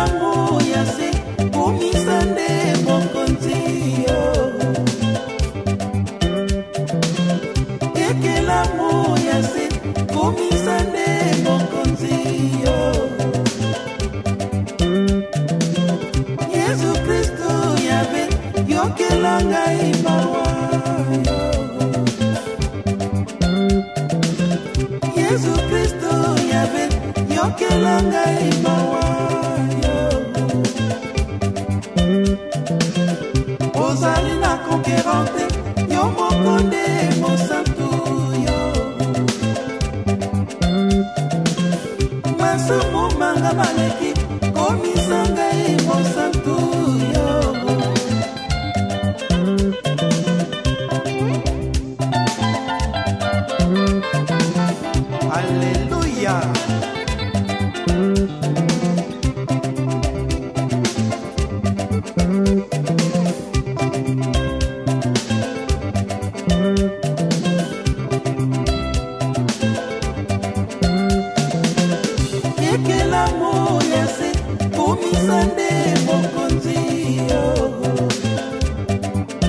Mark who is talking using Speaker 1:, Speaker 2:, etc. Speaker 1: yango ya se komisa nde mokonzi yo ekelango ya se
Speaker 2: komisa nde mokonzi yo
Speaker 3: yesu kristo yabe yokela ngai mawa
Speaker 2: yesu kristo yabe yokela ngai mawa
Speaker 4: Malek, comissão.